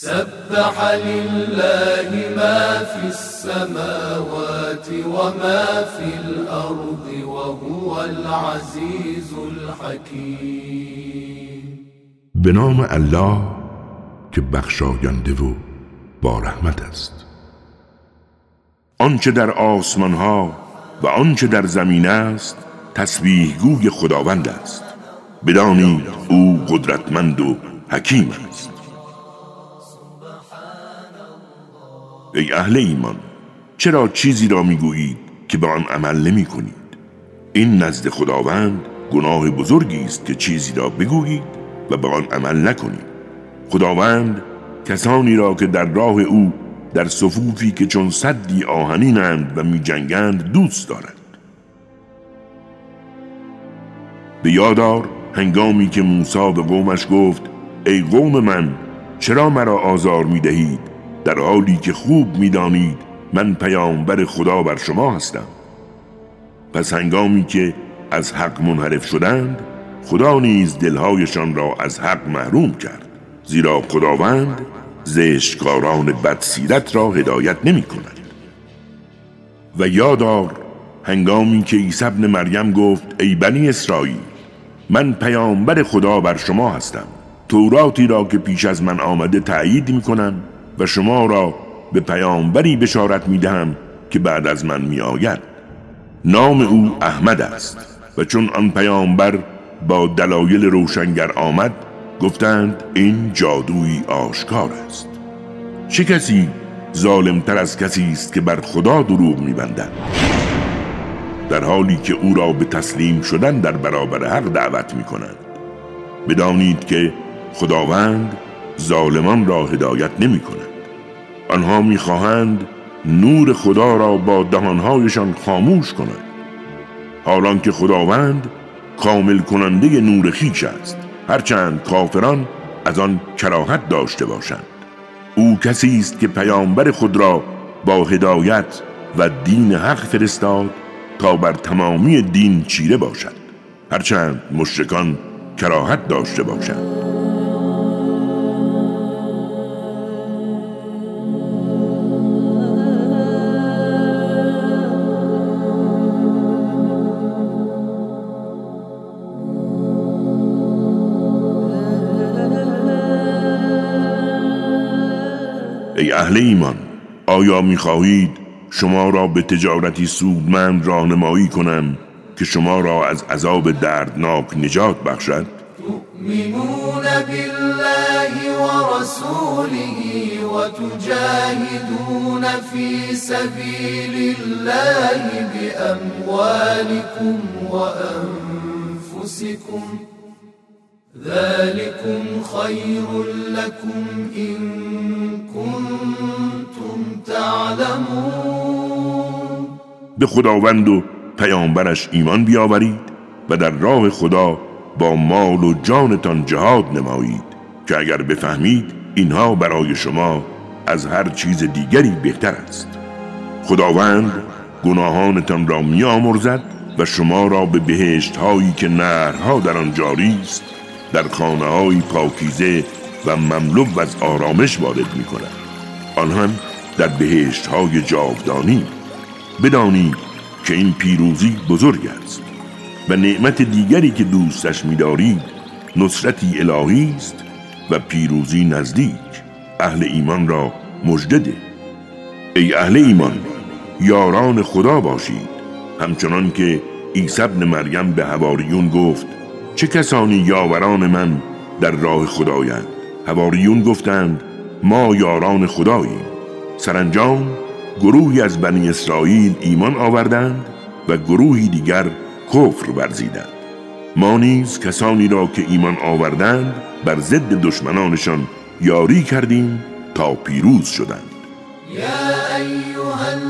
سبح لله ما في السماوات وما في الأرض وهو العزيز الحكيم. به نام الله که بخشاینده و با رحمت است. آنچه در آسمان ها و آنچه در زمین است تسبیح گوی خداوند است. بدانید او قدرتمند و حکیم است. ای اهل ایمان چرا چیزی را می‌گویید که به آن عمل نمی کنید این نزد خداوند گناه بزرگی است که چیزی را بگویید و به آن عمل نکنید. خداوند کسانی را که در راه او در صفوفی که چون صدی آهنینند و می جنگند دوست دارد. به یادار هنگامی که موسی به قومش گفت ای قوم من چرا مرا آزار می دهید در حالی که خوب می دانید من پیامبر خدا بر شما هستم. پس هنگامی که از حق منحرف شدند خدا نیز دلهایشان را از حق محروم کرد زیرا خداوند زشتکاران بدسیرت را هدایت نمی کند و یادار هنگامی که عیسی ابن مریم گفت ای بنی اسرائیل من پیامبر خدا بر شما هستم. توراتی را که پیش از من آمده تأیید می کنم و شما را به پیامبری بشارت می دهم که بعد از من می آید نام او احمد است. و چون آن پیامبر با دلایل روشنگر آمد گفتند این جادویی آشکار است. چه کسی ظالمتر از کسی است که بر خدا دروغ میبندد؟ در حالی که او را به تسلیم شدن در برابر حق دعوت می‌کنند. بدانید که خداوند ظالمان را هدایت نمی کند آنها می‌خواهند نور خدا را با دهانهایشان خاموش کنند. حالان که خداوند کامل کننده نور خیش است. هرچند کافران از آن کراهت داشته باشند. او کسی است که پیامبر خود را با هدایت و دین حق فرستاد تا بر تمامی دین چیره باشد. هرچند مشرکان کراهت داشته باشند. ای اهل ایمان آیا می‌خواهید شما را به تجارتی سودمند راهنمایی کنم که شما را از عذاب دردناک نجات بخشد؟ تؤمنون بالله ورسوله وتجاهدون في سبيل الله بأموالكم وأنفسكم. ذلكم خير لكم إن كنتم تعلمون. به خداوند و پیامبرش ایمان بیاورید و در راه خدا با مال و جانتان جهاد نمایید که اگر بفهمید اینها برای شما از هر چیز دیگری بهتر است. خداوند گناهانتان را میامرزد و شما را به بهشت هایی که نهرها در آن جاری است در خانه های پاکیزه و مملو از آرامش وارد می کند آن هم در بهشت های جاودانی. بدانید که این پیروزی بزرگ است و نعمت دیگری که دوستش می‌دارید نصرتی الهی است و پیروزی نزدیک. اهل ایمان را مجدده ای اهل ایمان یاران خدا باشید. همچنان که عیسی مریم به هواریون گفت چه کسانی یاوران من در راه خدایند؟ هواریون گفتند ما یاران خداییم. سرانجام گروهی از بنی اسرائیل ایمان آوردند و گروهی دیگر کفر ورزیدند. ما نیز کسانی را که ایمان آوردند بر ضد دشمنانشان یاری کردیم تا پیروز شدند. يا أيها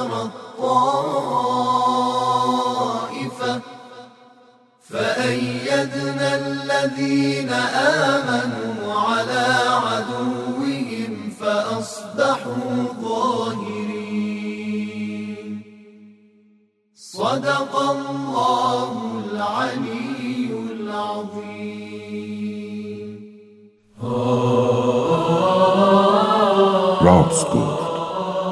وكفر الطائفة فأيدنا الذين آمنوا على عدوهم فأصبحوا ظاهرين. صدق الله العلي العظيم. گفت